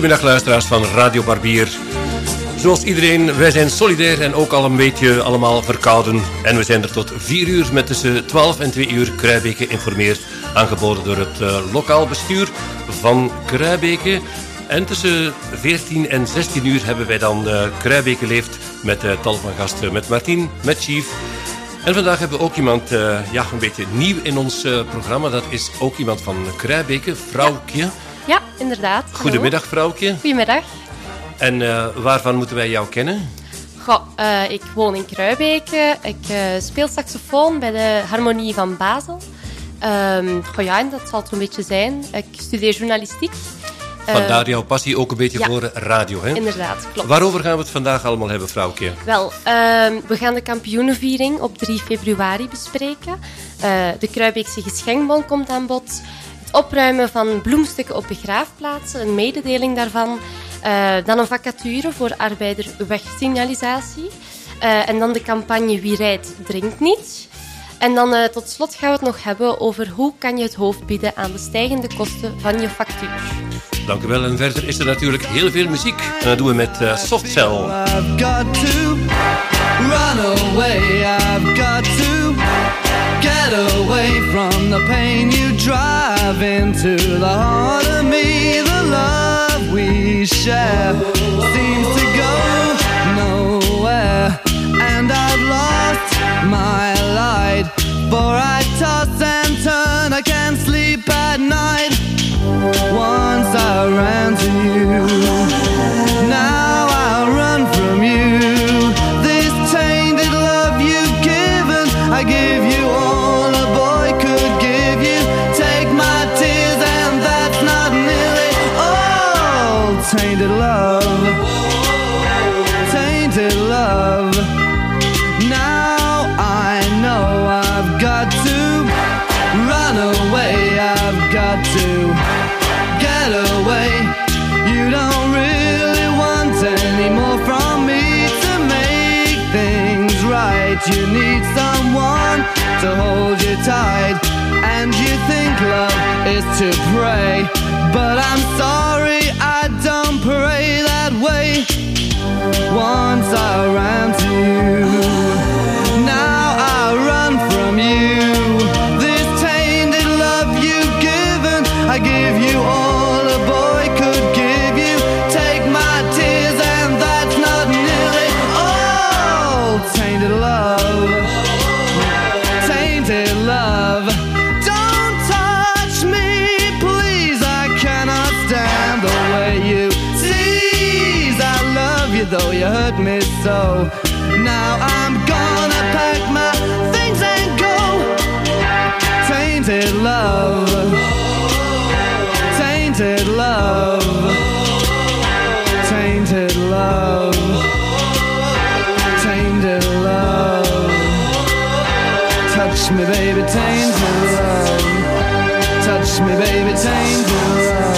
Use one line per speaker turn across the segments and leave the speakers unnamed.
Goedemiddag luisteraars van Radio Barbier. Zoals iedereen, wij zijn solidair en ook al een beetje allemaal verkouden. En we zijn er tot 4 uur met tussen 12 en 2 uur Kruibeke informeert. Aangeboden door het uh, lokaal bestuur van Kruibeke. En tussen 14 en 16 uur hebben wij dan uh, Kruibeke met uh, tal van gasten. Met Martien, met Chief. En vandaag hebben we ook iemand ja, een beetje nieuw in ons programma. Dat is ook iemand van Kruibeke, vrouwtje.
Ja, inderdaad.
Goedemiddag, vrouwtje.
Goedemiddag.
En uh, waarvan moeten wij jou kennen?
Goh, uh, ik woon in Kruibeke. Ik uh, speel saxofoon bij de Harmonie van Basel. Um, goh, ja, en dat zal het een beetje zijn. Ik studeer journalistiek.
Vandaar jouw passie ook een beetje
ja,
voor radio, hè?
Inderdaad, klopt.
Waarover gaan we het vandaag allemaal hebben, vrouwtje?
Wel, uh, we gaan de kampioenenviering op 3 februari bespreken. Uh, de Kruibeekse geschenkbon komt aan bod. Het opruimen van bloemstukken op begraafplaatsen, een mededeling daarvan. Uh, dan een vacature voor arbeiderwegsignalisatie. Uh, en dan de campagne Wie rijdt, drinkt niet. En dan uh, tot slot gaan we het nog hebben over hoe kan je het hoofd bieden aan de stijgende kosten van je factuur.
Dank u wel. En verder is er natuurlijk heel veel muziek. En dat doen we met uh, Softcell.
Run away. I've got to get away from the pain you drive into the heart of me. The love we share seems to go nowhere. And I've lost my light. For I toss and turn, I can't sleep at night. Once I ran to you, now I run from you. I give you all You need someone to hold you tight. And you think love is to pray. But I'm sorry, I don't pray that way. Once I ran to you, now me, baby, tainted love. Touch me, baby, tainted love.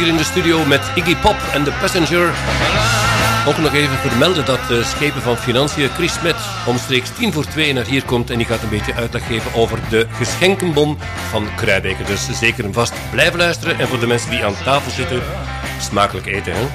Hier in de studio met Iggy Pop en The Passenger. Ook nog even vermelden dat de schepen van Financiën Chris Smet omstreeks tien voor twee naar hier komt en die gaat een beetje uitleg geven over de geschenkenbon van Kruijbeke. Dus zeker en vast blijven luisteren en voor de mensen die aan tafel zitten, smakelijk eten. Hè?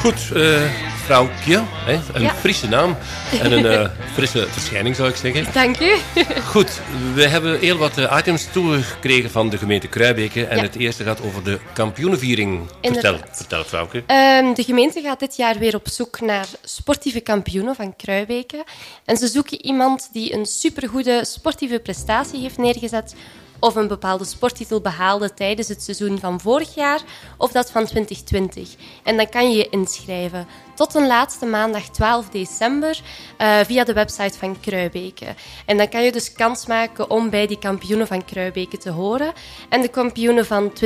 Goed, eh vrouwtje, hè? een
Ja.
Frisse naam en een eh, frisse verschijning zou ik zeggen.
Dank u.
Goed, we hebben heel wat eh, items toegekregen van de gemeente Kruijbeke. En
Ja.
het eerste gaat over de kampioenenviering. Vertel,
Inderdaad.
vertel vrouwke.
Ehm, de gemeente gaat dit jaar weer op zoek naar sportieve kampioenen van Kruibeke. En ze zoeken iemand die een supergoede sportieve prestatie heeft neergezet of een bepaalde sporttitel behaalde tijdens het seizoen van vorig jaar of dat van 2020. En dan kan je je inschrijven tot een laatste maandag 12 december eh, via de website van Kruibeke. En dan kan je dus kans maken om bij die kampioenen van Kruibeke te horen. En de kampioenen van 2019-2020,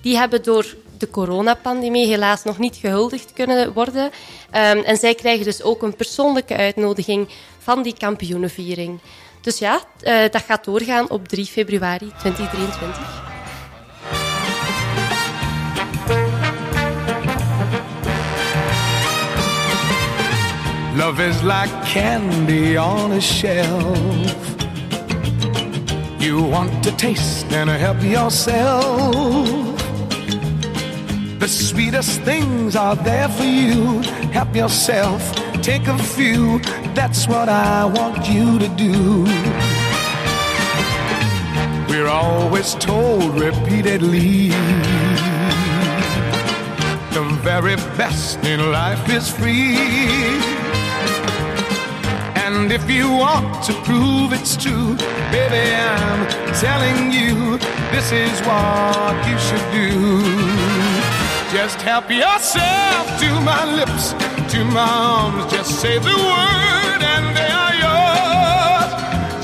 die hebben door de coronapandemie helaas nog niet gehuldigd kunnen worden. Ehm, en zij krijgen dus ook een persoonlijke uitnodiging van die kampioenenviering. Dus ja, eh, dat gaat doorgaan op 3 februari 2023.
Love is like candy on a shelf. You want to taste and help yourself. The sweetest things are there for you. Help yourself, take a few. That's what I want you to do. We're always told repeatedly the very best in life is free. And if you want to prove it's true, baby, I'm telling you, this is what you should do. Just help yourself to my lips, to my arms. Just say the word and they are yours.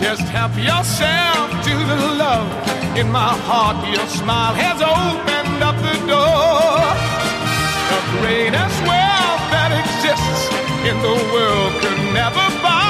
Just help yourself to the love in my heart. Your smile has opened up the door. The greatest wealth that exists in the world could never buy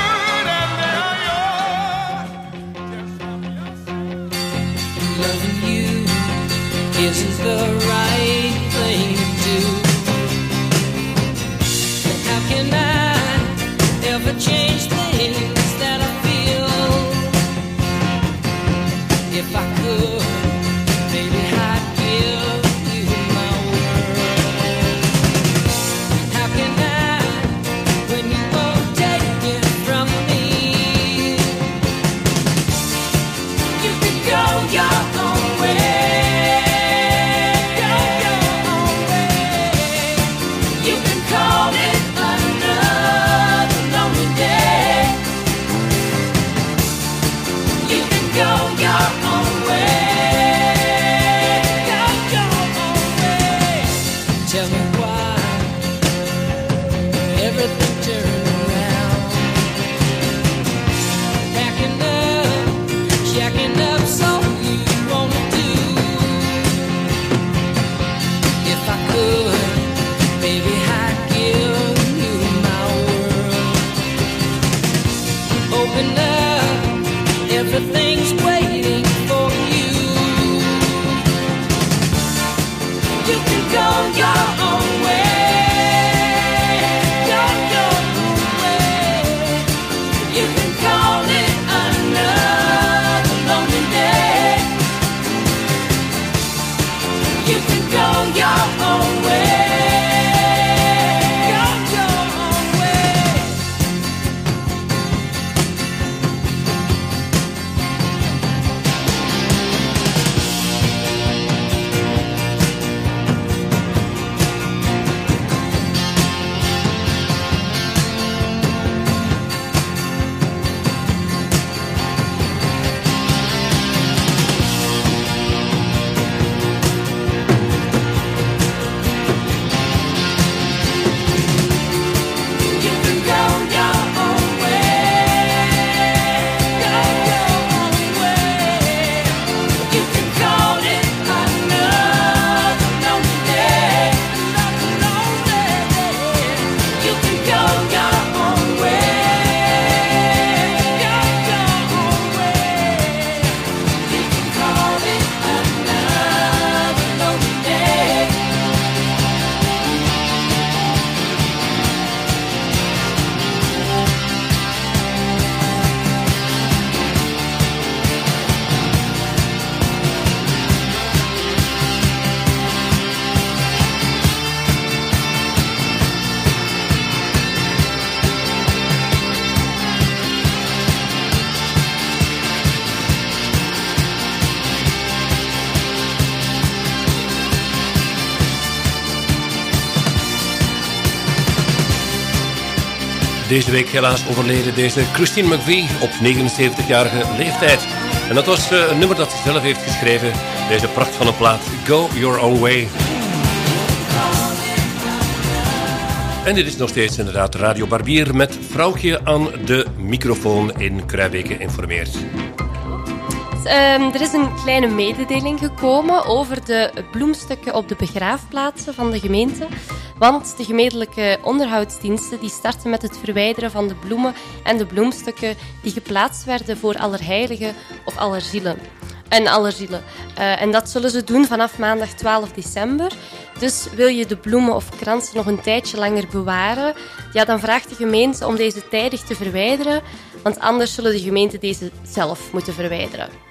Isn't the right thing to do. How can I ever change things
Deze week helaas overleden deze Christine McVie op 79-jarige leeftijd. En dat was eh, een nummer dat ze zelf heeft geschreven. Deze pracht van een plaat, Go Your Own Way. En dit is nog steeds inderdaad Radio Barbier met vrouwtje aan de microfoon in Kruijbeke informeert.
Ehm, er is een kleine mededeling gekomen over de bloemstukken op de begraafplaatsen van de gemeente. Want de gemeentelijke onderhoudsdiensten die starten met het verwijderen van de bloemen en de bloemstukken die geplaatst werden voor Allerheiligen of Allerzielen. En Allerzielen. Eh, en dat zullen ze doen vanaf maandag 12 december. Dus wil je de bloemen of kransen nog een tijdje langer bewaren, ja, dan vraagt de gemeente om deze tijdig te verwijderen, want anders zullen de gemeenten deze zelf moeten verwijderen.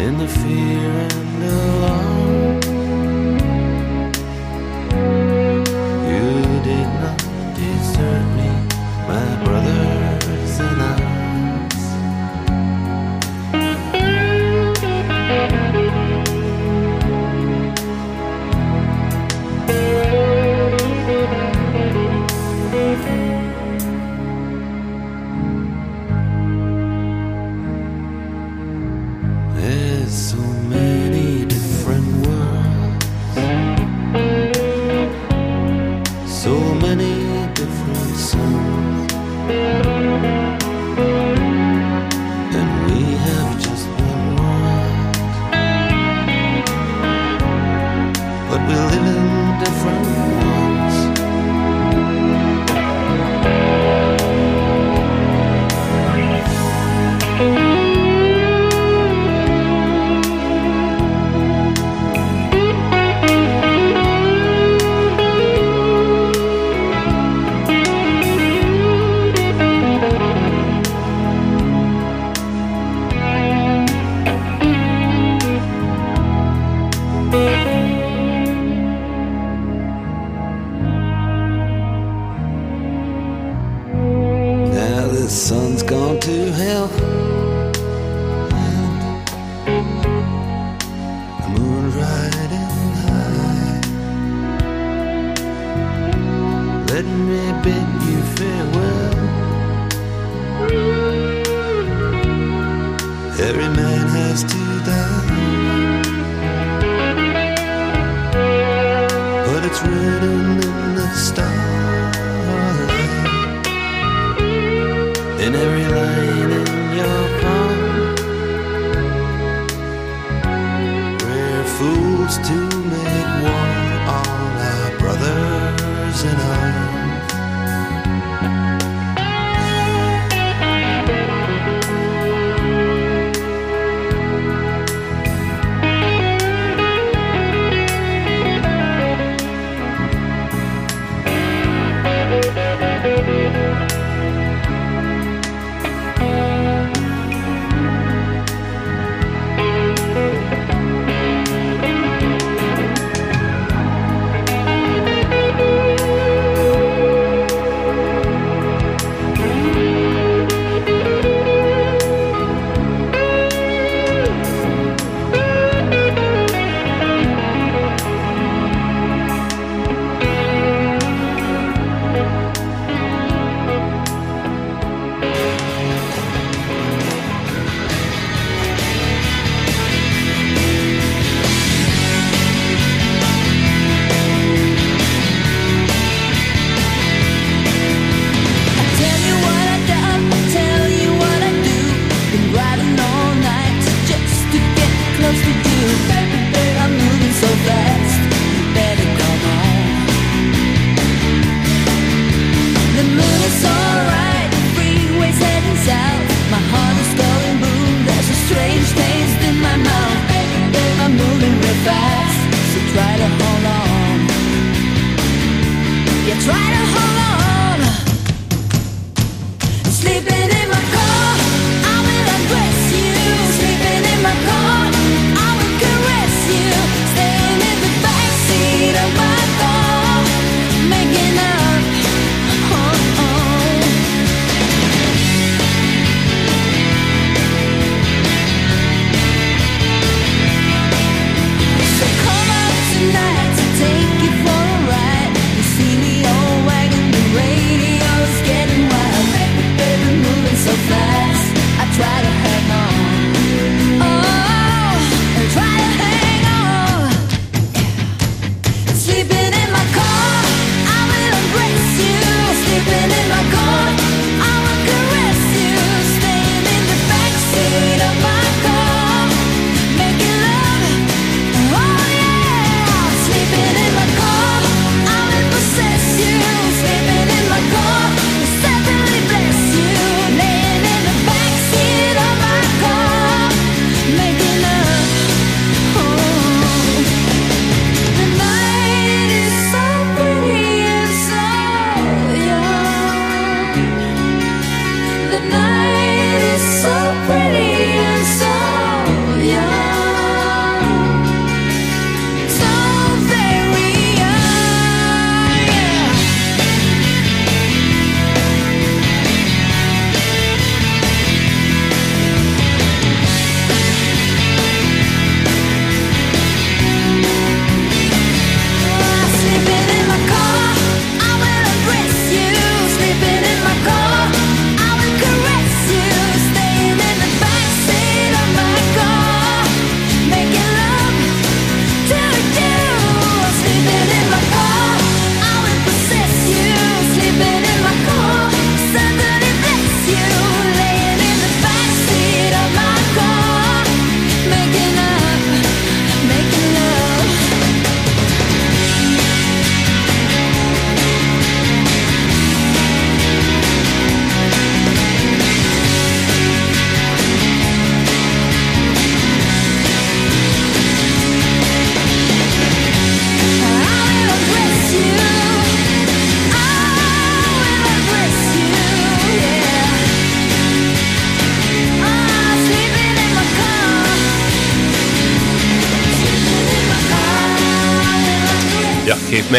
in the fear and the
love.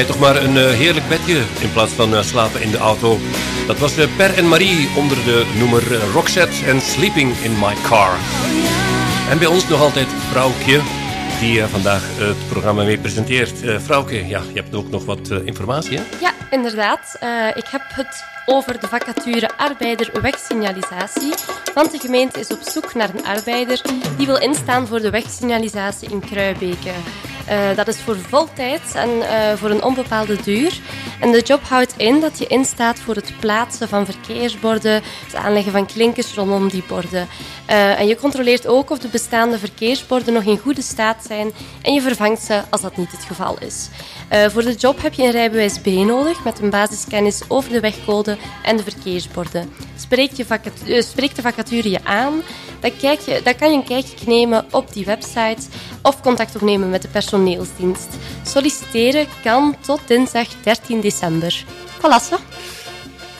Toch maar een eh, heerlijk bedje in plaats van eh, slapen in de auto. Dat was eh, Per en Marie onder de noemer Roxette en Sleeping in My Car. En bij ons nog altijd Vrouwtje, die vandaag het programma mee presenteert. Vrouwtje, ja, je hebt ook nog wat informatie?
Ja, inderdaad. Ik heb het over de vacature arbeider wegsignalisatie. Want de gemeente is op zoek naar een arbeider die wil instaan voor de wegsignalisatie in Kruibeke. Eh, dat is voor voltijd en eh, voor een onbepaalde duur. En de job houdt in dat je instaat voor het plaatsen van verkeersborden, het aanleggen van klinkers rondom die borden. Eh, en je controleert ook of de bestaande verkeersborden nog in goede staat zijn en je vervangt ze als dat niet het geval is. Eh, voor de job heb je een rijbewijs B nodig met een basiskennis over de wegcode en de verkeersborden. Spreekt, je vacat- eh, de vacature je aan, dan, kijk je, dan kan je een kijkje nemen op die website of contact opnemen met de personeelsdienst. Solliciteren kan tot dinsdag 13 december. Voilà, zo.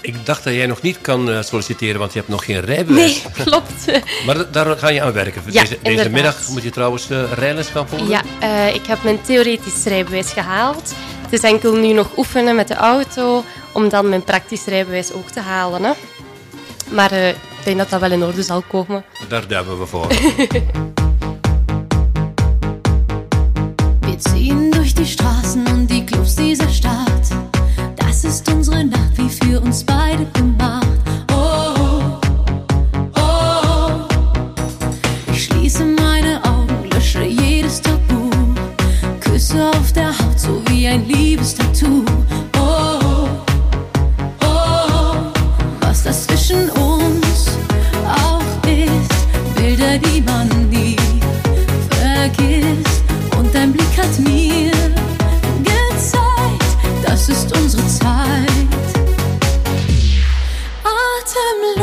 Ik dacht dat jij nog niet kan eh, solliciteren, want je hebt nog geen rijbewijs.
Nee, klopt.
Maar da- daar ga je aan werken.
Ja,
deze, deze middag moet je trouwens eh rijles gaan volgen.
Ja, eh, ik heb mijn theoretisch rijbewijs gehaald. Het is enkel nu nog oefenen met de auto om dan mijn praktisch rijbewijs ook te halen. Hè. Maar eh, ik denk dat dat wel in orde zal komen.
Daar duimen we voor.
Wir ziehen durch die Straßen und die Clubs dieser Stadt. Das ist unsere Nacht, wie für uns beide gemacht. Oh, oh, oh. Ich schließe meine Augen, lösche jedes Tabu. Küsse auf der Haut, so wie ein Liebestattoo. Oh, oh, was das zwischen uns auch ist. Bilder, die man nie vergisst. Und dein Blick hat mir gezeigt, das ist unsere Zeit.
time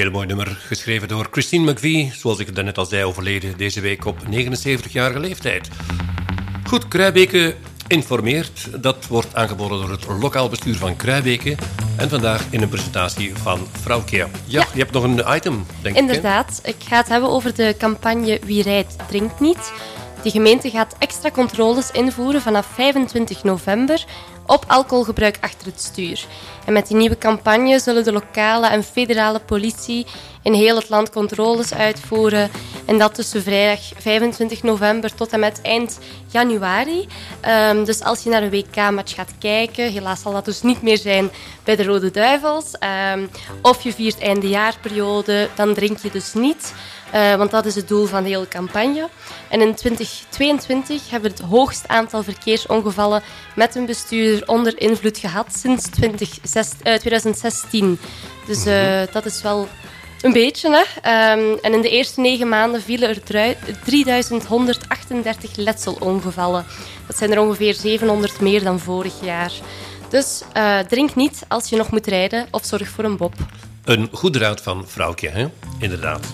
Heel mooi nummer, geschreven door Christine McVie. Zoals ik daarnet al zei, overleden deze week op 79-jarige leeftijd. Goed, Kruibeke informeert. Dat wordt aangeboden door het lokaal bestuur van Kruibeke. En vandaag in een presentatie van Vrouwke. Ja,
Ja.
je hebt nog een item, denk ik. hè?
Inderdaad, ik ga het hebben over de campagne Wie rijdt, drinkt niet. De gemeente gaat extra controles invoeren vanaf 25 november op alcoholgebruik achter het stuur. En met die nieuwe campagne zullen de lokale en federale politie in heel het land controles uitvoeren. En dat tussen vrijdag 25 november tot en met eind januari. Ehm, dus als je naar een WK-match gaat kijken, helaas zal dat dus niet meer zijn bij de Rode Duivels. Ehm, of je viert eindejaarperiode, dan drink je dus niet. Eh, want dat is het doel van de hele campagne. En in 2022 hebben we het hoogst aantal verkeersongevallen met een bestuurder onder invloed gehad sinds 2006 eh, 2016. Dus eh, dat is wel een beetje. Hè? Ehm, en in de eerste negen maanden vielen er drui- 3138 letselongevallen. Dat zijn er ongeveer 700 meer dan vorig jaar. Dus eh, drink niet als je nog moet rijden of zorg voor een bob.
Een goed raad van Vrouwke, hè? Inderdaad.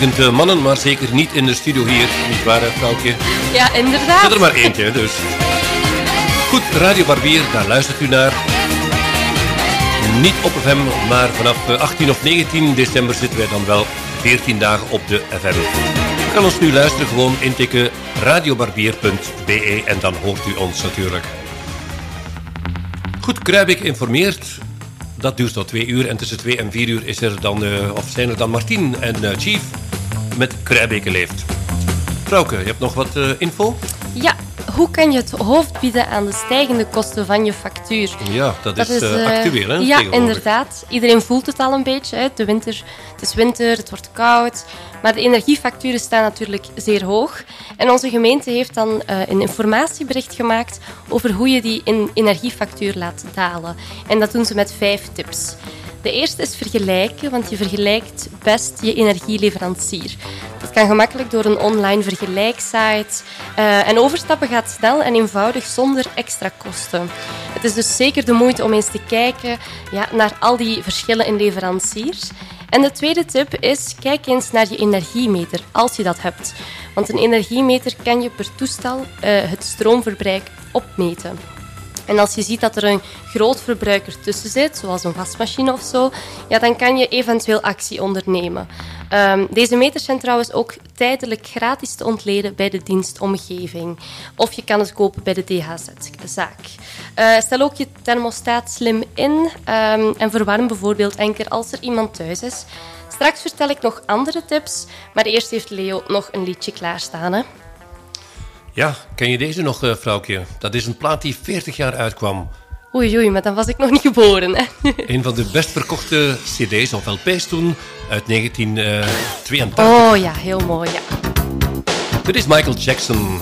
Eh, mannen, maar zeker niet in de studio hier. Niet waar, vrouwtje?
Ja, inderdaad.
Zit er maar eentje, dus. Goed, Radio Barbier, daar luistert u naar. Niet op FM, maar vanaf eh, 18 of 19 december zitten wij dan wel 14 dagen op de FM. U kan ons nu luisteren, gewoon intikken radiobarbier.be en dan hoort u ons natuurlijk. Goed, Kruibik informeert. Dat duurt tot twee uur en tussen twee en vier uur is er dan, eh, of zijn er dan Martien en eh, Chief met Kruibeke leeft. Frauke, je hebt nog wat eh, info?
Ja, hoe kan je het hoofd bieden aan de stijgende kosten van je factuur?
Ja, dat, is, eh,
eh,
actueel, hè?
Ja, inderdaad. Iedereen voelt het al een beetje. Hè. De winter, het is winter, het wordt koud. Maar de energiefacturen staan natuurlijk zeer hoog. En onze gemeente heeft dan een informatiebericht gemaakt over hoe je die in energiefactuur laat dalen. En dat doen ze met vijf tips. De eerste is vergelijken, want je vergelijkt best je energieleverancier. Dat kan gemakkelijk door een online vergelijksite. Eh, en overstappen gaat snel en eenvoudig zonder extra kosten. Het is dus zeker de moeite om eens te kijken ja, naar al die verschillen in leveranciers. En de tweede tip is, kijk eens naar je energiemeter, als je dat hebt. Want een energiemeter kan je per toestel eh, het stroomverbruik opmeten. En als je ziet dat er een groot verbruiker tussen zit, zoals een wasmachine of zo, ja, dan kan je eventueel actie ondernemen. Ehm, deze meters zijn trouwens ook tijdelijk gratis te ontleden bij de dienst Omgeving. Of je kan het kopen bij de DHZ-zaak. Eh, stel ook je thermostaat slim in ehm, en verwarm bijvoorbeeld enkel als er iemand thuis is. Straks vertel ik nog andere tips, maar eerst heeft Leo nog een liedje klaarstaan. Hè?
Ja, ken je deze nog, eh vrouwtje? Dat is een plaat die 40 jaar uitkwam.
Oei, oei, maar dan was ik nog niet geboren. Hè?
Een van de best verkochte cd's of LP's toen, uit 1982.
Oh ja, heel mooi, ja.
Dit is Michael Jackson.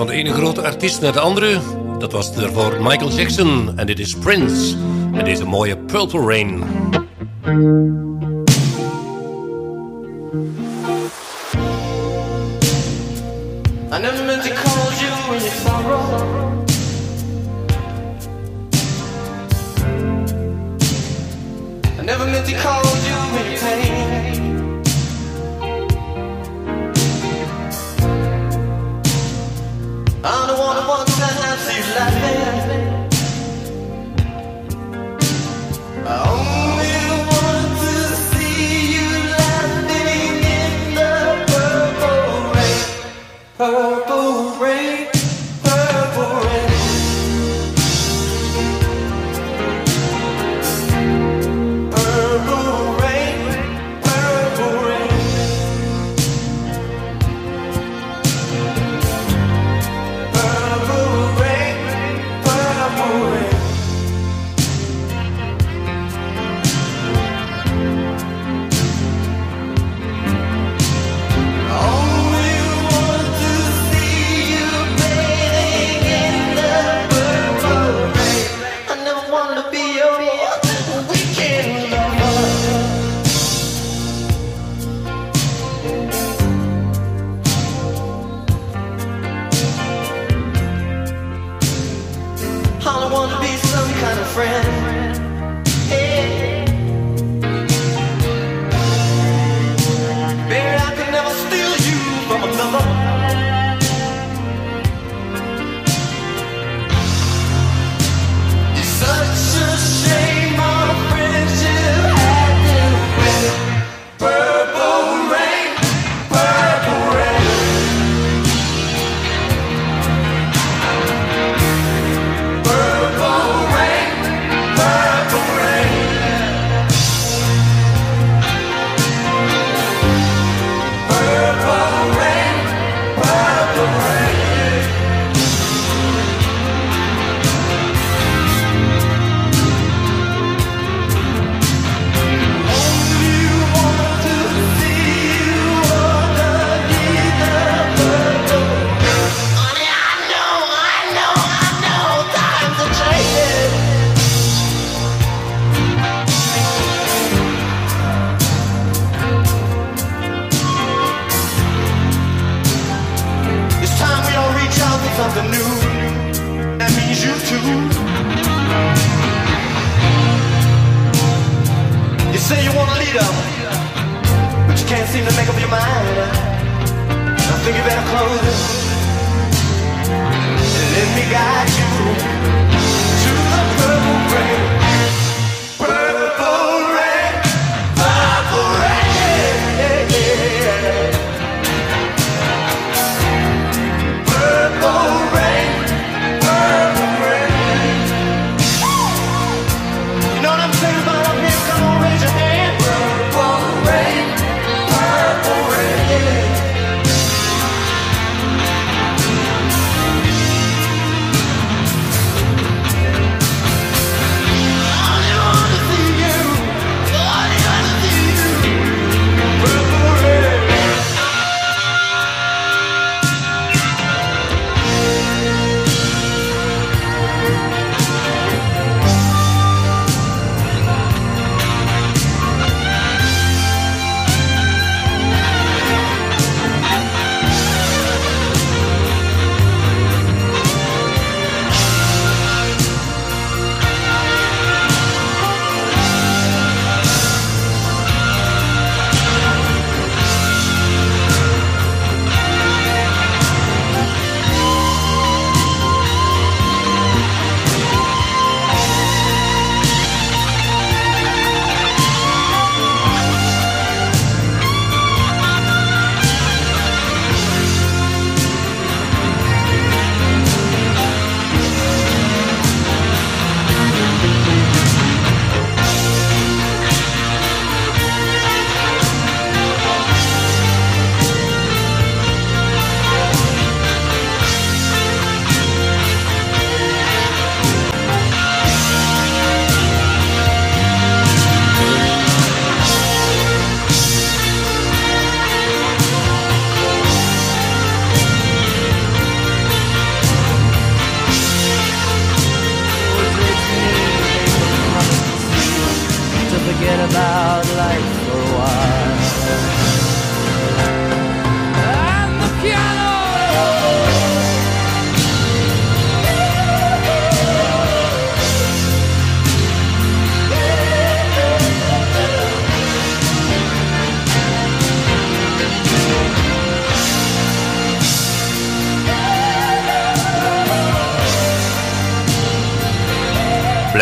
van de ene grote artiest naar de andere. Dat was ervoor Michael Jackson en dit is Prince. En deze mooie Purple Rain.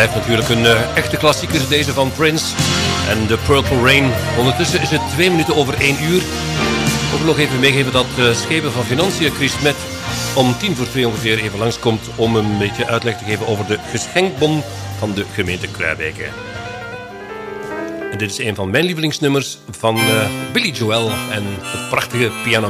Blijft natuurlijk een eh, echte klassieker, deze van Prince en The Purple Rain. Ondertussen is het twee minuten over één uur. Ook nog even meegeven dat uh, schepen van Financiën, Chris Met, om tien voor twee ongeveer even langskomt om een beetje uitleg te geven over de geschenkbon van de gemeente Kruijbeke. En dit is een van mijn lievelingsnummers van eh, Billy Joel en het prachtige Piano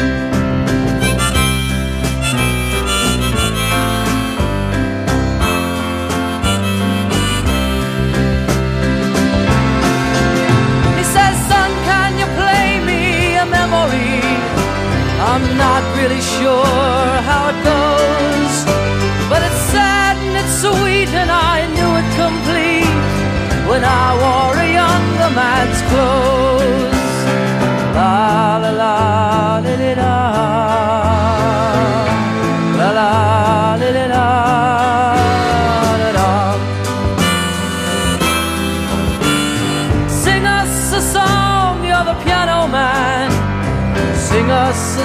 I'm not really sure how it goes, but it's sad and it's sweet, and I knew it complete when I wore a younger man's clothes. La la la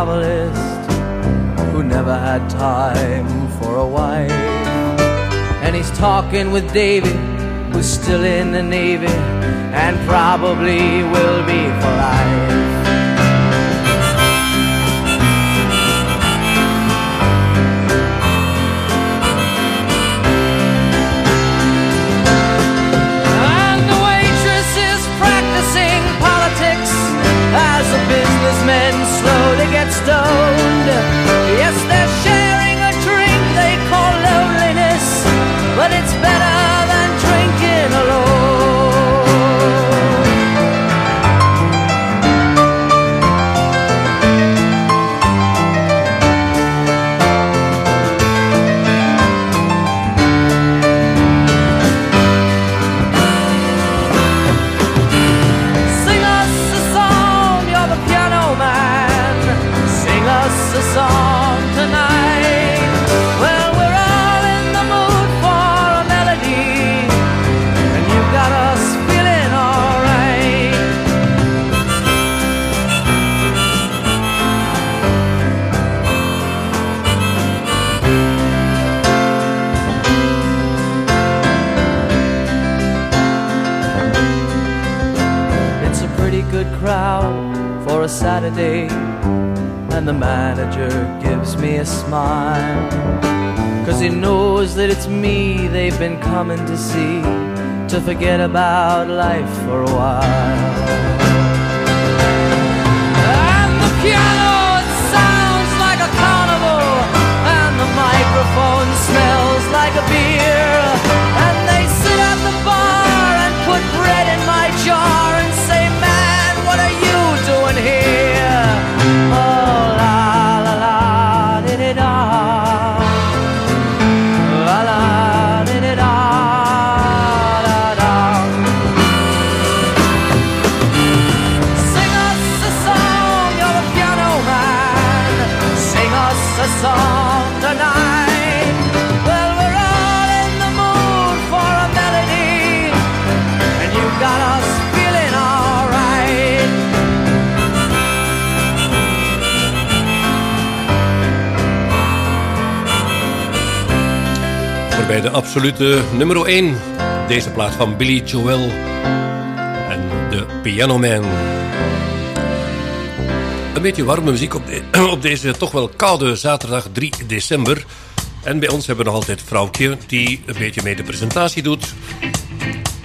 Novelist who never had time for a wife. And he's talking with David, who's still in the Navy and probably will be for life. slow to get stoned. Forget about life for a while.
Absolute nummer 1. Deze plaat van Billy Joel en de Piano Man. Een beetje warme muziek op deze toch wel koude zaterdag 3 december. En bij ons hebben we nog altijd Vrouwtje die een beetje mee de presentatie doet.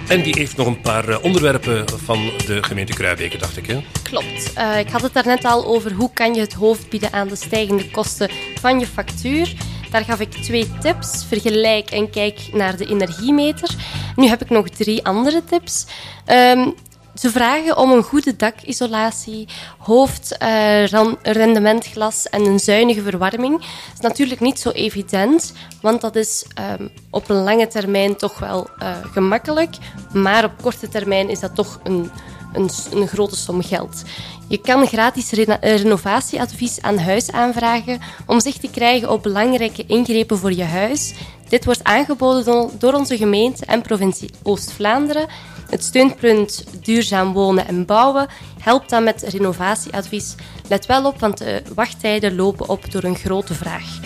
En die heeft nog een paar eh, onderwerpen van de gemeente Kruijbeke, dacht ik. Hè?
Klopt. Eh, ik had het daarnet al over hoe kan je het hoofd bieden aan de stijgende kosten van je factuur. Daar gaf ik twee tips. Vergelijk en kijk naar de energiemeter. Nu heb ik nog drie andere tips. Ehm, ze vragen om een goede dakisolatie, hoofdrendementglas en een zuinige verwarming. Dat is natuurlijk niet zo evident, want dat is ehm, op een lange termijn toch wel eh, gemakkelijk. Maar op korte termijn is dat toch een, een, een grote som geld. Je kan gratis eh, renovatieadvies aan huis aanvragen om zicht te krijgen op belangrijke ingrepen voor je huis. Dit wordt aangeboden do- door onze gemeente en provincie Oost-Vlaanderen. Het steunpunt Duurzaam Wonen en Bouwen helpt dan met renovatieadvies. Let wel op, want de wachttijden lopen op door een grote vraag.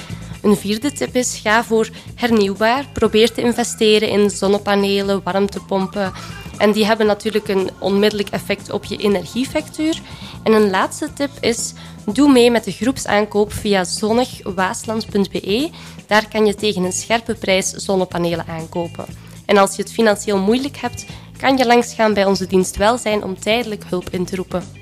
Een vierde tip is: ga voor hernieuwbaar. Probeer te investeren in zonnepanelen, warmtepompen. En die hebben natuurlijk een onmiddellijk effect op je energiefactuur. En een laatste tip is: doe mee met de groepsaankoop via zonnigwaasland.be. Daar kan je tegen een scherpe prijs zonnepanelen aankopen. En als je het financieel moeilijk hebt, kan je langsgaan bij onze dienst welzijn om tijdelijk hulp in te roepen.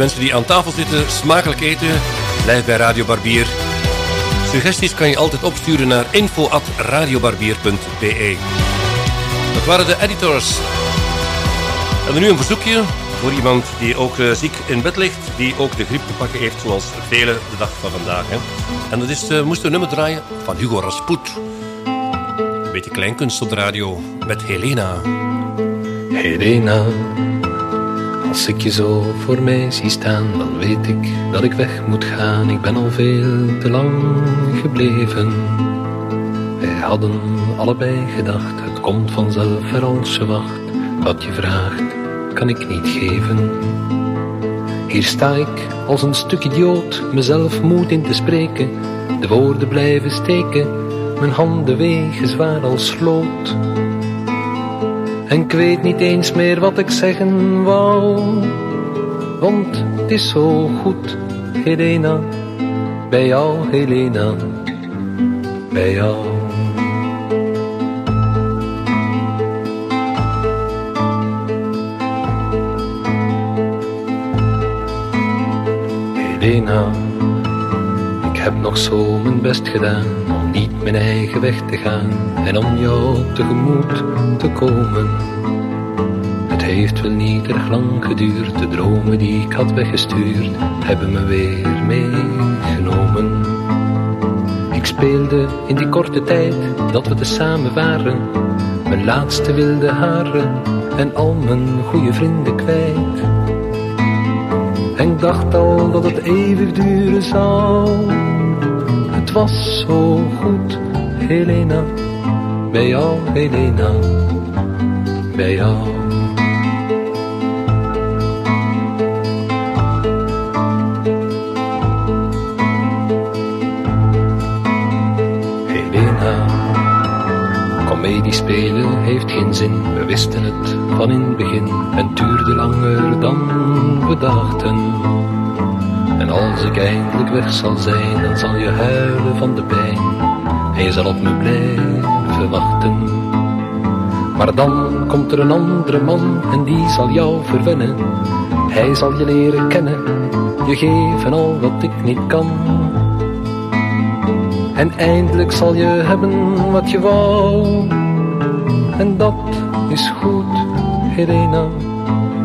Mensen die aan tafel zitten, smakelijk eten, blijf bij Radio Barbier. Suggesties kan je altijd opsturen naar info.radiobarbier.be. Dat waren de editors. En nu een verzoekje voor iemand die ook eh, ziek in bed ligt, die ook de griep te pakken heeft, zoals velen de dag van vandaag. Hè. En dat is, eh, moest een nummer draaien van Hugo Rasput. Een beetje kleinkunst op de radio met Helena.
Helena, als ik je zo voor mij zie staan, dan weet ik dat ik weg moet gaan. Ik ben al veel te lang gebleven. Wij hadden allebei gedacht, het komt vanzelf er als je wacht. Wat je vraagt, kan ik niet geven. Hier sta ik als een stuk idioot, mezelf moed in te spreken. De woorden blijven steken, mijn handen wegen zwaar als sloot. En ik weet niet eens meer wat ik zeggen wou. Want het is zo goed, Helena. Bij jou, Helena. Bij jou. Helena, ik heb nog zo mijn best gedaan mijn eigen weg te gaan en om jou tegemoet te komen. Het heeft wel niet erg lang geduurd, de dromen die ik had weggestuurd hebben me weer meegenomen. Ik speelde in die korte tijd dat we tezamen waren, mijn laatste wilde haren en al mijn goede vrienden kwijt. En ik dacht al dat het eeuwig duren zou. Het was zo goed, Helena. Bij jou, Helena. Bij jou. Helena. Comedie spelen heeft geen zin. We wisten het van in het begin. Het duurde langer dan we dachten. En als ik eindelijk weg zal zijn, dan zal je huilen van de pijn. En je zal op me blijven wachten. Maar dan komt er een andere man en die zal jou verwennen. Hij zal je leren kennen, je geven al wat ik niet kan. En eindelijk zal je hebben wat je wou. En dat is goed, Helena.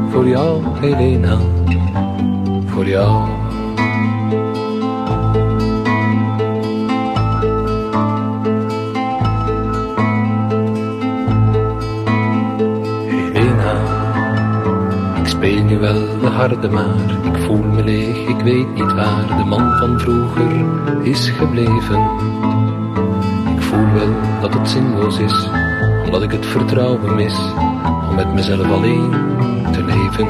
Voor jou, Helena. Voor jou. Wel de harde maar ik voel me leeg, ik weet niet waar de man van vroeger is gebleven. Ik voel wel dat het zinloos is, omdat ik het vertrouwen mis om met mezelf alleen te leven.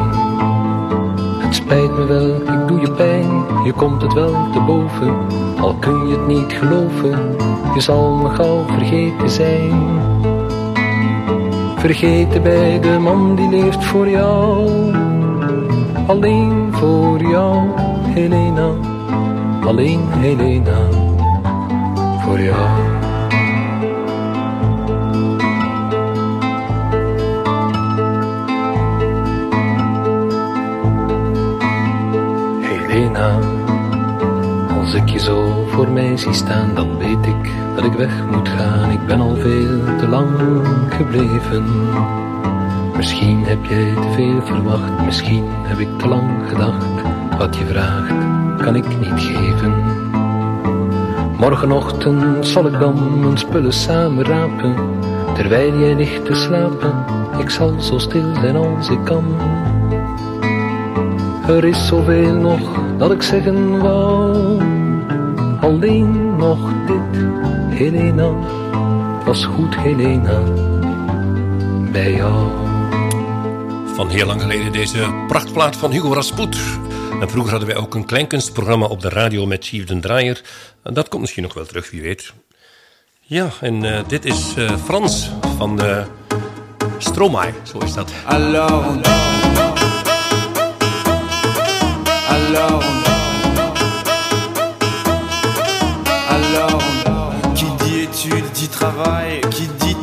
Het spijt me wel, ik doe je pijn, je komt het wel te boven, al kun je het niet geloven, je zal me gauw vergeten zijn. Vergeten bij de man die leeft voor jou. Alleen voor jou, Helena. Alleen Helena. Voor jou. Helena. Als ik je zo voor mij zie staan, dan weet ik dat ik weg moet gaan. Ik ben al veel te lang gebleven. Misschien heb jij te veel verwacht, misschien heb ik te lang gedacht. Wat je vraagt, kan ik niet geven. Morgenochtend zal ik dan mijn spullen samenrapen, terwijl jij ligt te slapen. Ik zal zo stil zijn als ik kan. Er is zoveel nog dat ik zeggen wou. Alleen nog dit, Helena, was goed, Helena, bij jou.
Van heel lang geleden deze prachtplaat van Hugo Raspoet. En vroeger hadden wij ook een klein kunstprogramma op de radio met Chief den Draaier. En dat komt misschien nog wel terug, wie weet. Ja, en eh, dit is eh, Frans van eh, de Stromai. Zo is dat.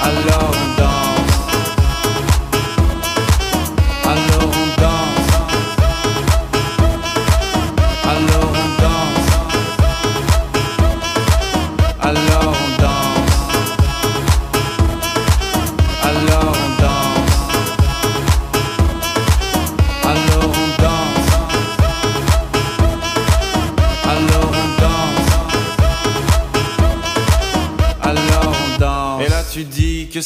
alone.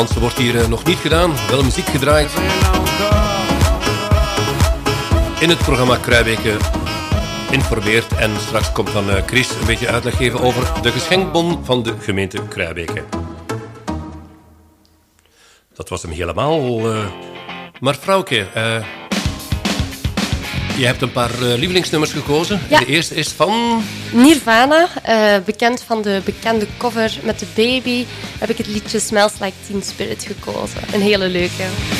Dansen wordt hier eh, nog niet gedaan, wel muziek gedraaid. In het programma Kruibeke informeert. En straks komt dan eh, Chris een beetje uitleg geven over de geschenkbon van de gemeente Kruibeke. Dat was hem helemaal. eh. Maar vrouwke, je hebt een paar lievelingsnummers gekozen.
Ja.
De eerste is van...
Nirvana, bekend van de bekende cover met de baby, heb ik het liedje Smells Like Teen Spirit gekozen. Een hele leuke.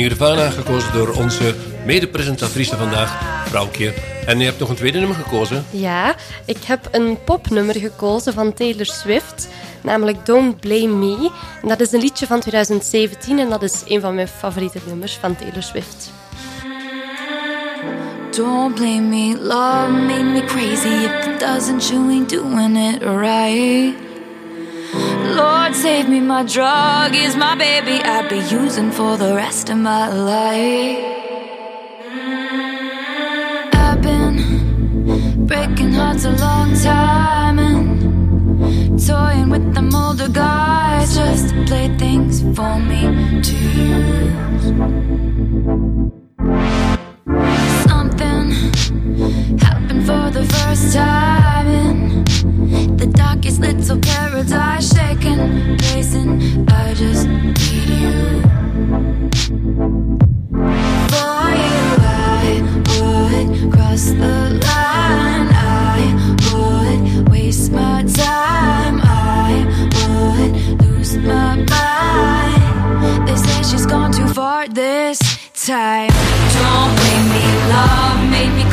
Nirvana, gekozen door onze mede-presentatrice vandaag, Vrouwtje. En je hebt nog een tweede nummer gekozen.
Ja, ik heb een popnummer gekozen van Taylor Swift, namelijk Don't Blame Me. En dat is een liedje van 2017 en dat is een van mijn favoriete nummers van Taylor Swift.
Don't blame me, love made me crazy. If it doesn't, you ain't doing it right. Lord, save me, my drug is my baby. I'd be using for the rest of my life. I've been breaking hearts a long time and toying with them older guys just to play things for me to use. Something happened for the first time in the darkest little paradise, shaking, pacing. I just need you. For you, I would cross the line. I would waste my time. I would lose my mind. They say she's gone too far this time. Don't blame me, love made me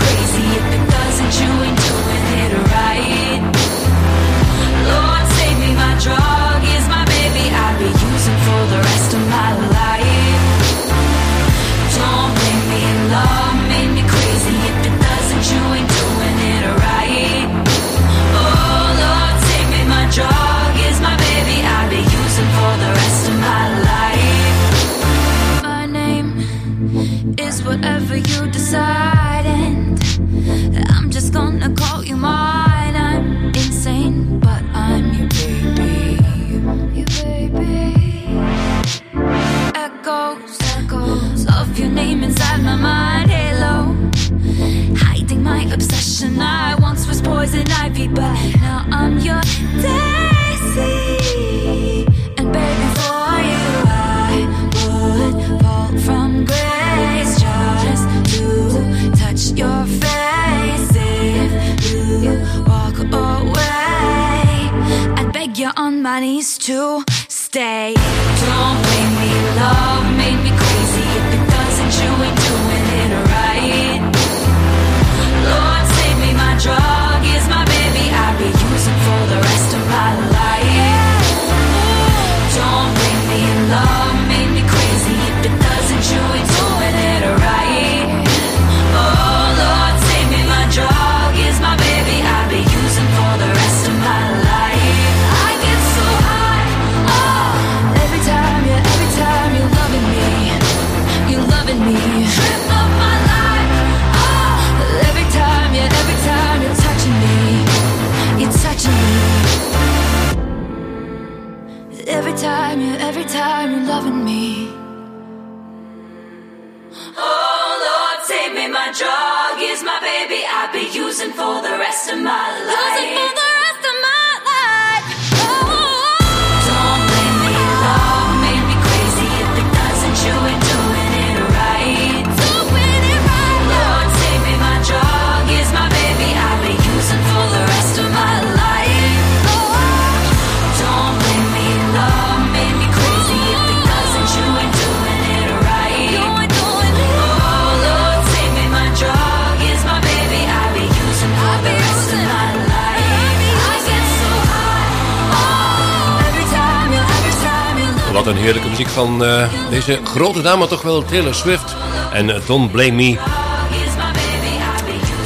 van eh, deze grote dame, toch wel Taylor Swift. En eh, Don't Blame Me.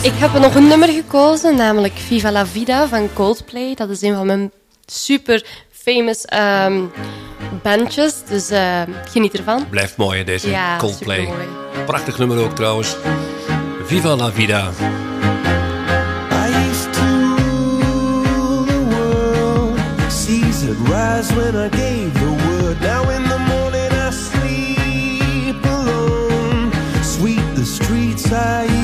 Ik heb nog een nummer gekozen, namelijk Viva la Vida van Coldplay. Dat is een van mijn super famous ehm, bandjes, dus eh, geniet ervan.
Blijft mooi, deze
Ja,
Coldplay.
supermooi.
Prachtig nummer ook trouwens. Viva la vida.
Rise when I streets
I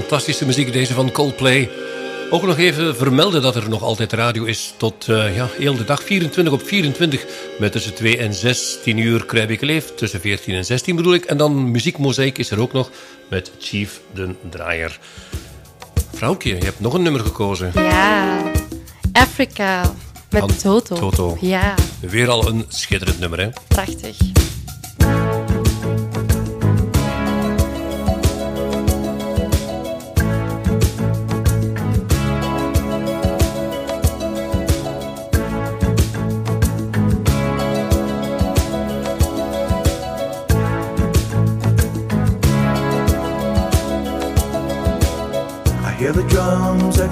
fantastische muziek, deze van Coldplay. Ook nog even vermelden dat er nog altijd radio is tot eh, ja, heel de dag 24 op 24. Met tussen 2 en 6, 10 uur Kruibeke Leeft. Tussen 14 en 16 bedoel ik. En dan muziekmozaïek is er ook nog met Chief den Draaier. Vrouwtje, je hebt nog een nummer gekozen.
Ja, Afrika met Toto.
Toto.
Ja,
Weer al een schitterend nummer, hè?
prachtig.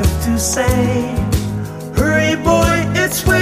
to say, Hurry, boy, it's waiting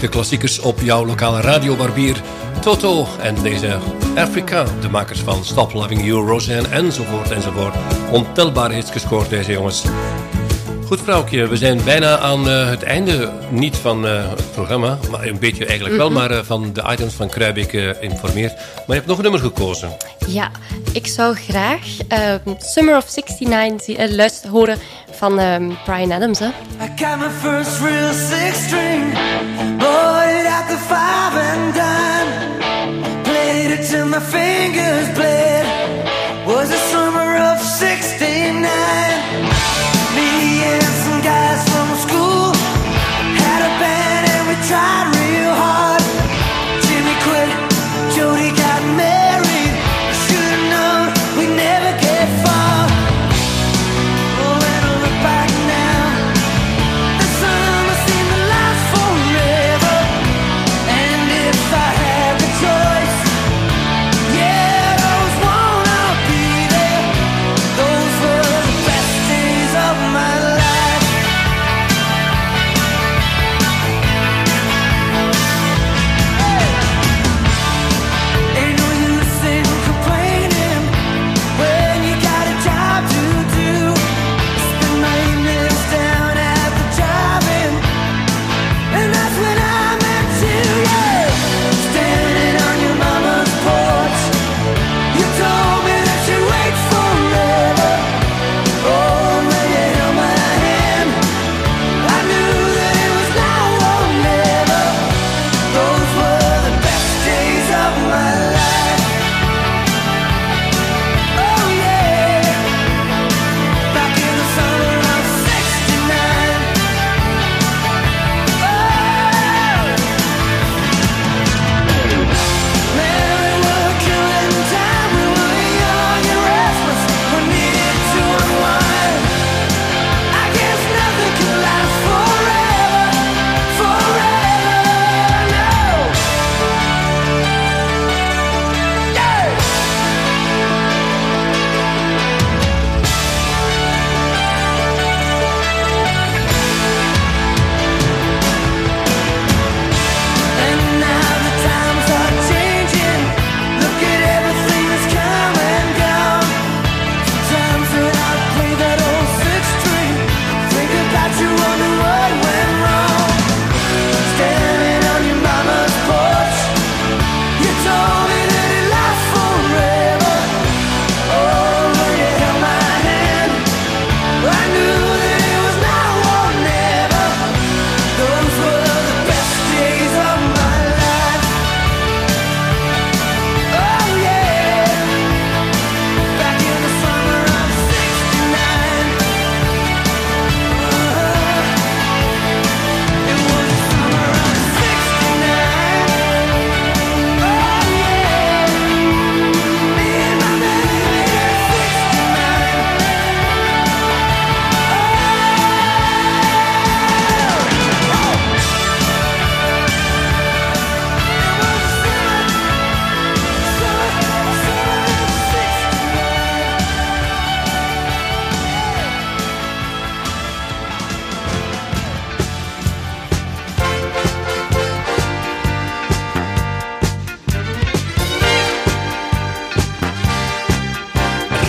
De klassiekers op jouw lokale radiobarbier. Toto en deze Afrika, de makers van Stop Loving You, Roseanne enzovoort enzovoort. Ontelbaar iets gescoord deze jongens. Goed, vrouwtje, we zijn bijna aan eh, het einde. Niet van eh, het programma, maar een beetje eigenlijk wel,
mhm.
maar eh, van de items van Kruibik informeer. Maar je hebt nog een nummer gekozen.
Ja, ik zou graag ehm, Summer of 69 luisteren horen van ehm, Brian Adams. Hè.
I got my first real six string, at the five and done. Played it till my fingers bled.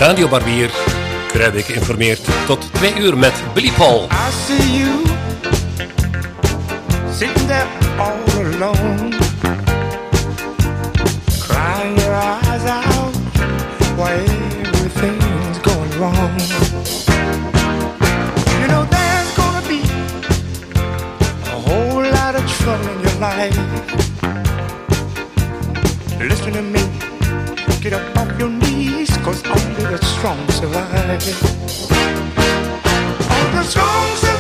Radio Barbier. Kruijbeek informeert tot twee uur met Billy Paul.
I see you, sitting there all alone.
songs alive. All the
songs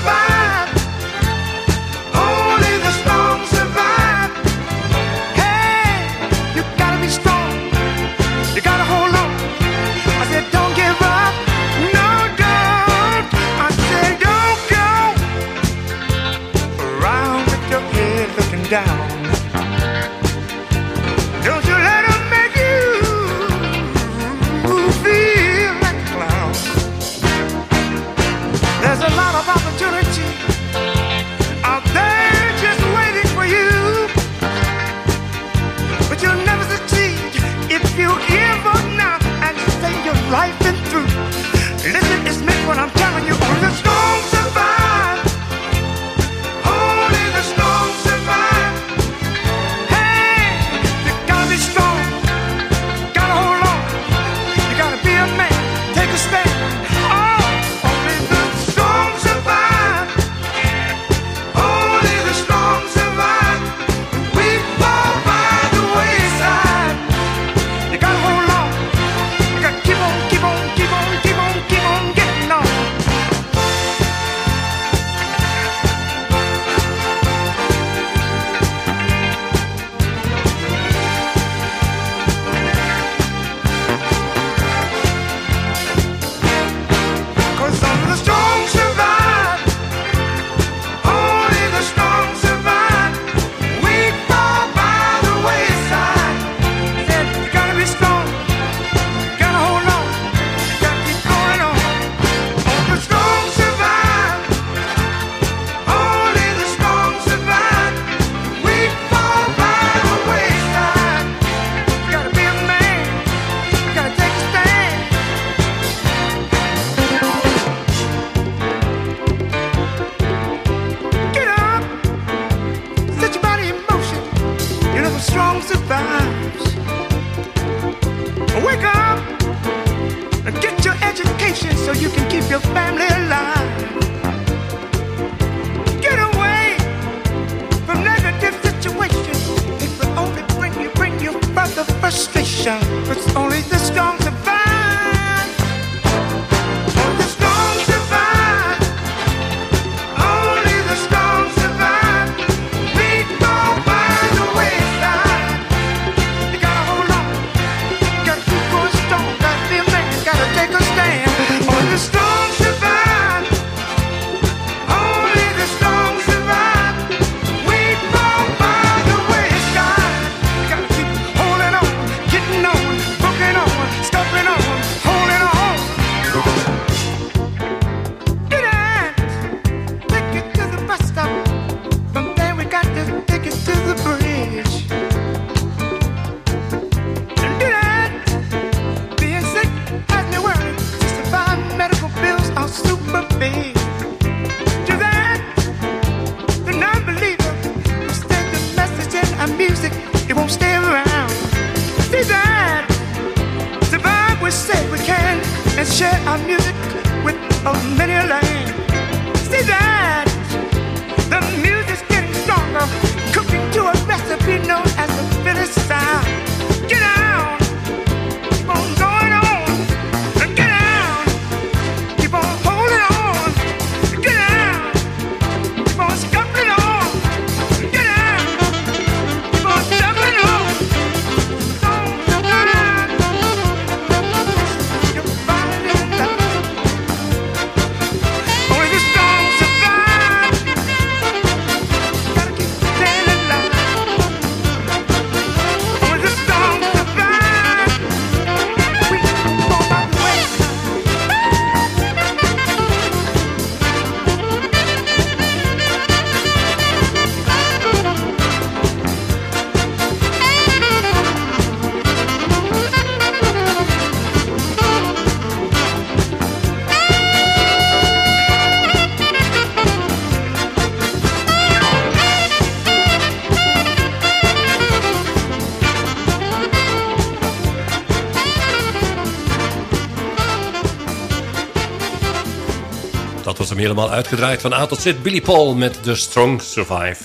helemaal uitgedraaid van A tot Z. Billy Paul met The Strong Survive.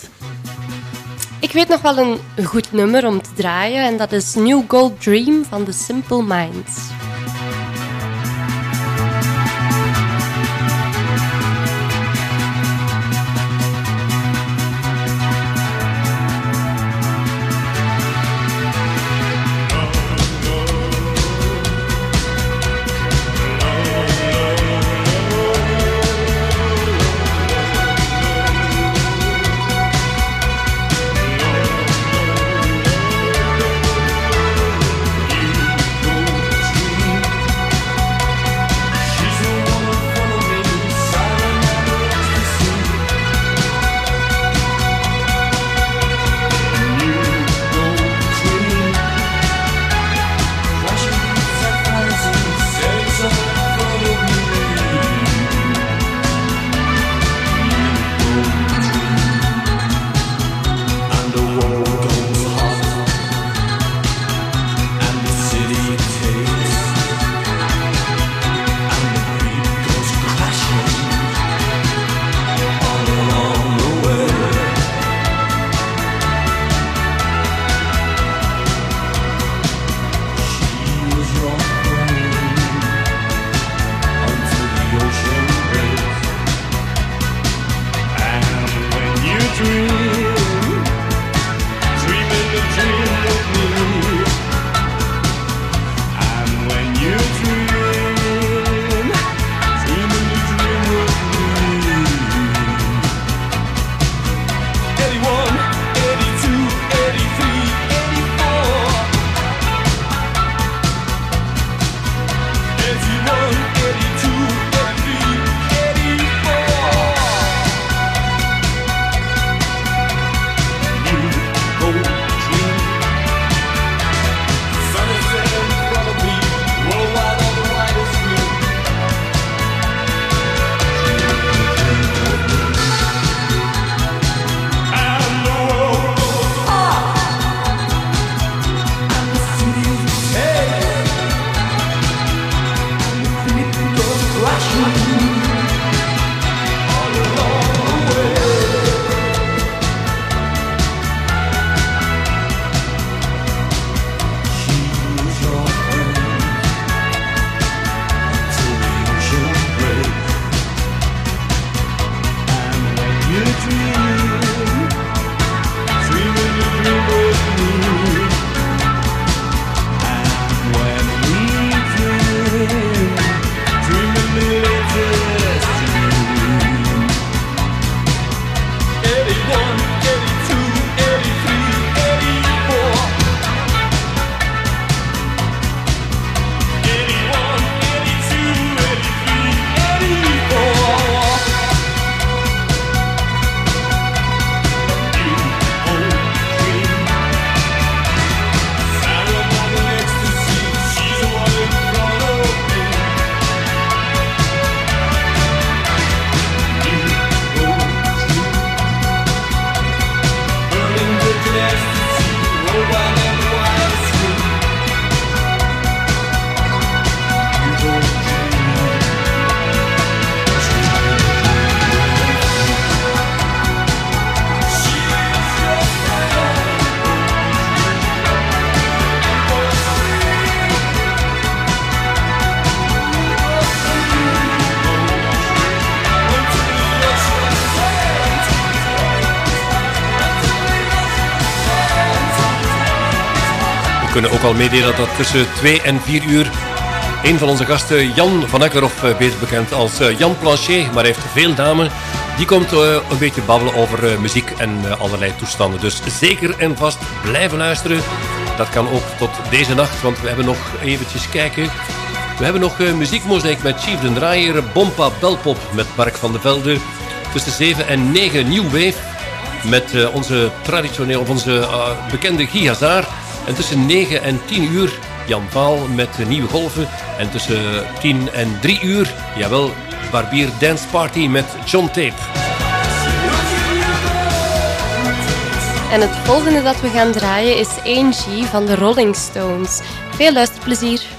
Ik weet nog wel een goed nummer om te draaien en dat is New Gold Dream van The Simple Minds.
Al meedelen dat tussen 2 en 4 uur een van onze gasten, Jan van Ecker, of eh, beter bekend als eh, Jan Planchet, maar heeft veel namen, die komt eh, een beetje babbelen over muziek en allerlei toestanden. Dus zeker en vast blijven luisteren. Dat kan ook tot deze nacht, want we hebben nog eventjes kijken. We hebben nog muziekmozaïek met Chief de Draaier, Bompa Belpop met Mark van de Velde. Tussen 7 en 9 New Wave met onze traditioneel, of onze bekende Hazard. En tussen 9 en 10 uur Jan Paal met de Nieuwe Golven. En tussen 10 en 3 uur, jawel, Barbier Dance Party met John Tape.
En het volgende dat we gaan draaien is Angie van de Rolling Stones. Veel luisterplezier.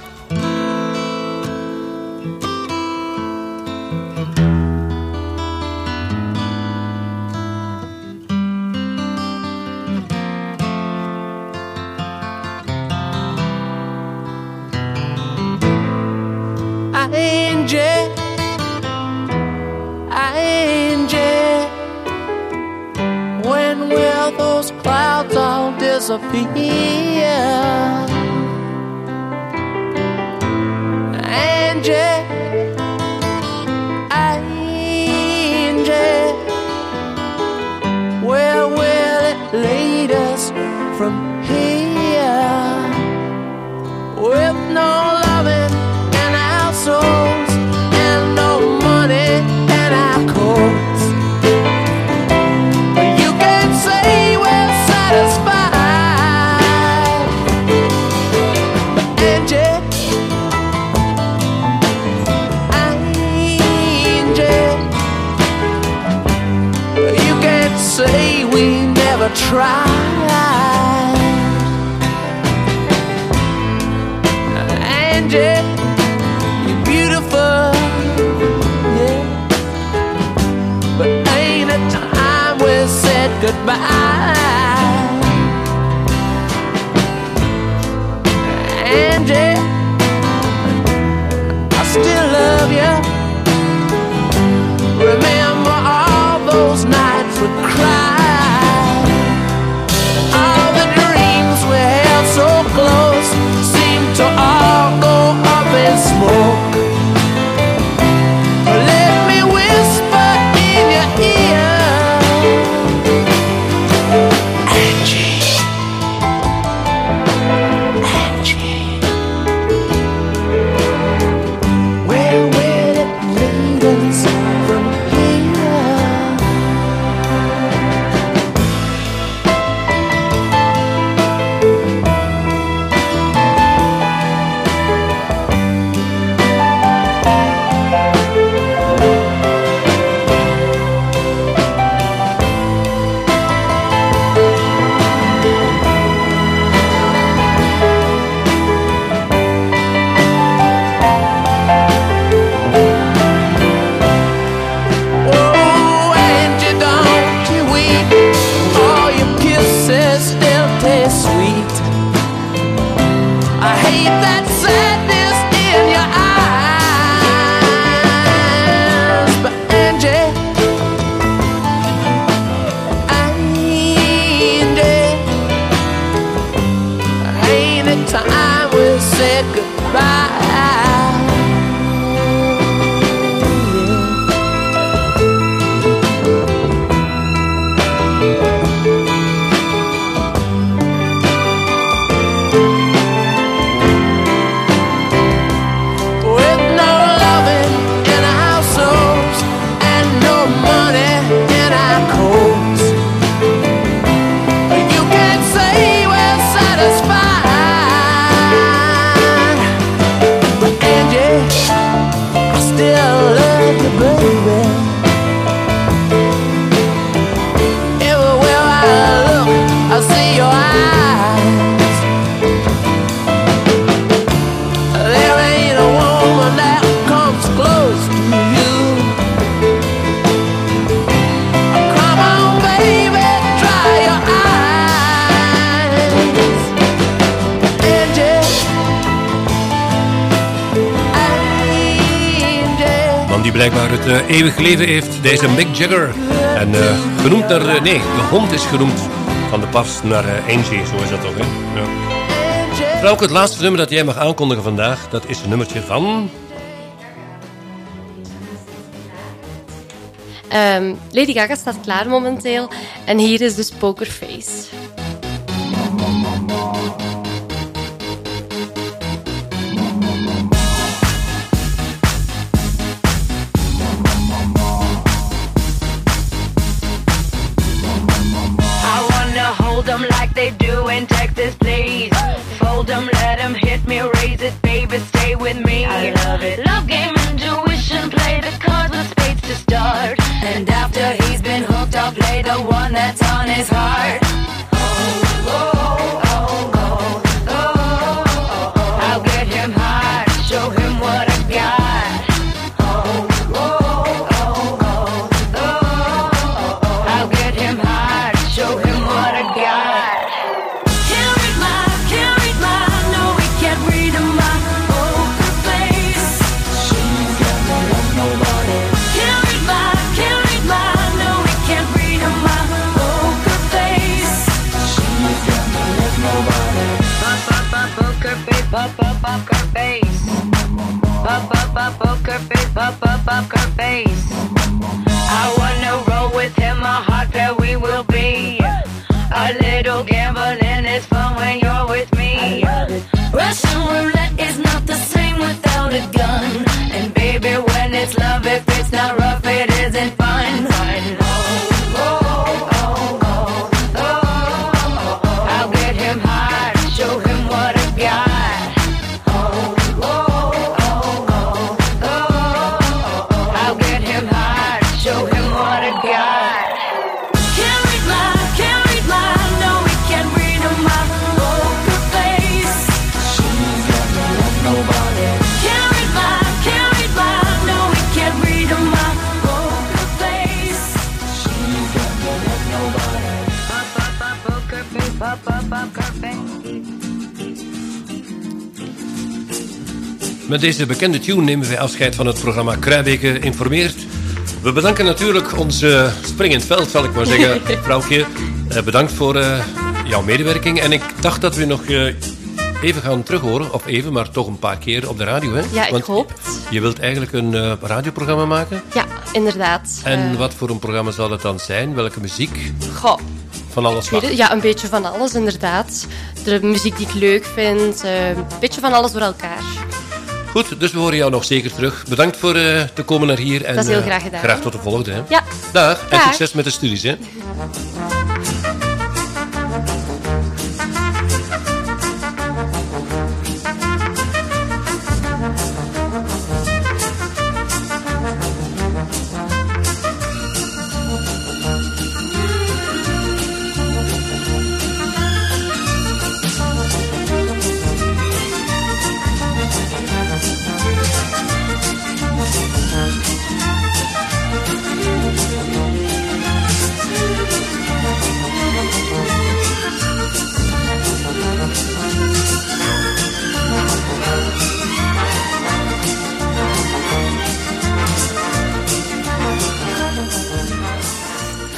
Eh, heeft, deze Mick Jagger. En eh, genoemd naar, de- nee, de hond is genoemd van de pas naar eh, Angie, zo is dat toch, hè? Frauke, het laatste nummer dat jij mag aankondigen vandaag, dat is een nummertje van...
Ehm, Lady Gaga staat klaar momenteel. En hier is dus Pokerface.
Deze bekende tune nemen wij afscheid van het programma Kruibeke informeert. We bedanken natuurlijk onze springend veld, zal ik maar zeggen, vrouwtje. Eh, bedankt voor eh, jouw medewerking. En ik dacht dat we nog eh, even gaan terughoren, of even, maar toch een paar keer op de radio. Hè?
Ja, ik
Want
hoop het.
Je wilt eigenlijk een radioprogramma maken.
Ja, inderdaad.
En wat voor een programma zal het dan zijn? Welke muziek?
Goh,
Van alles wat.
Ja, een beetje van alles, inderdaad. De muziek die ik leuk vind. een beetje van alles door elkaar.
Dus we horen jou nog zeker terug. Bedankt voor eh, te komen naar hier. En,
Dat is heel
eh,
graag gedaan.
Graag tot de volgende. Hè?
Ja.
Dag, en succes met de studies. Hè?